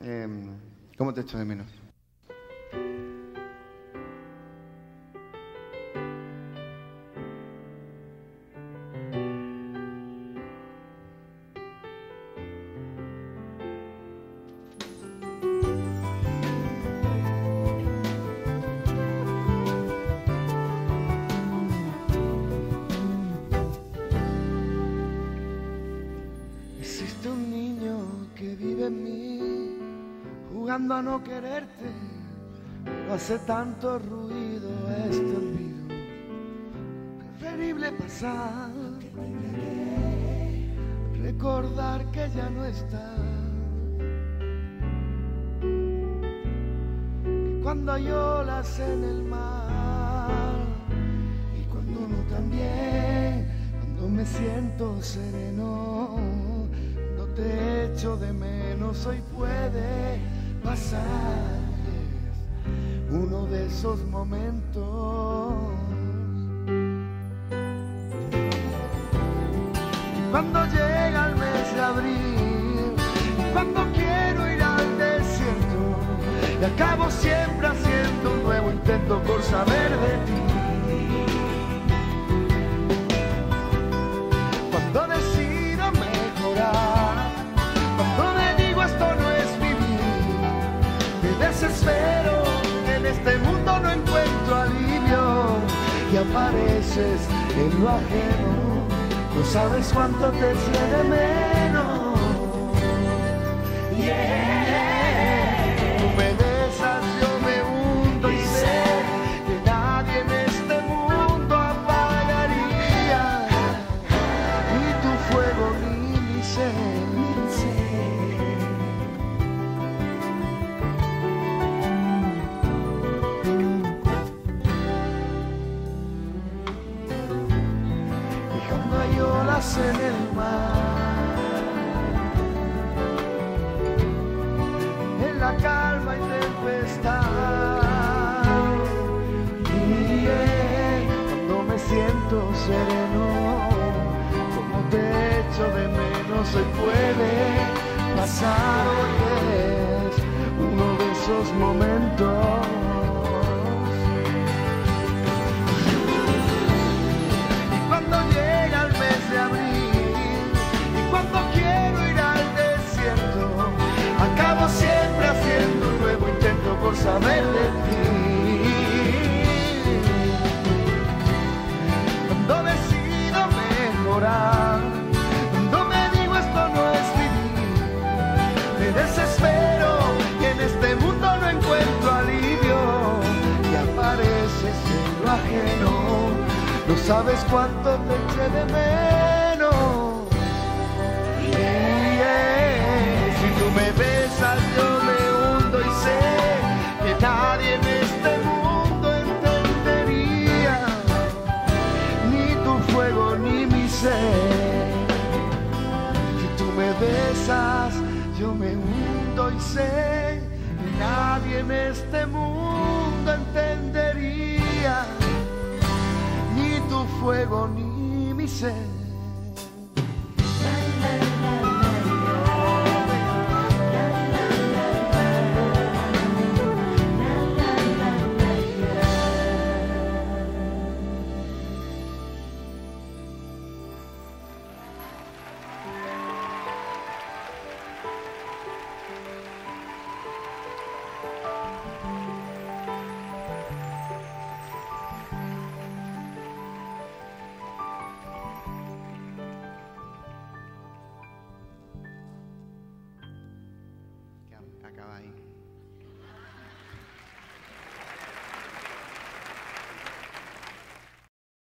Em, ¿Cómo te echo de menos? Jugando a no quererte, no hace tanto ruido este olvido. Preferible pasar, recordar que ya no está. Que cuando hay olas en el mar y cuando no también, cuando me siento sereno, no te echo de menos, hoy puede pasar uno de esos momentos. Cuando llega el mes de abril, cuando quiero ir al desierto, y acabo siempre haciendo un nuevo intento por saber de ti. Apareces en lo ajeno, no sabes cuánto te eché menos. En el mar, en la calma y tempestad, y cuando me siento sereno, como te echo de menos, hoy puede pasar, hoy es uno de esos momentos. Saber de ti. Cuando decido mejorar, cuando me digo esto no es vivir, me desespero y en este mundo no encuentro alivio y apareces en lo ajeno. No sabes cuánto te eché de. Yo me hundo y sé que nadie en este mundo entendería ni tu fuego ni mi ser. acaba ahí.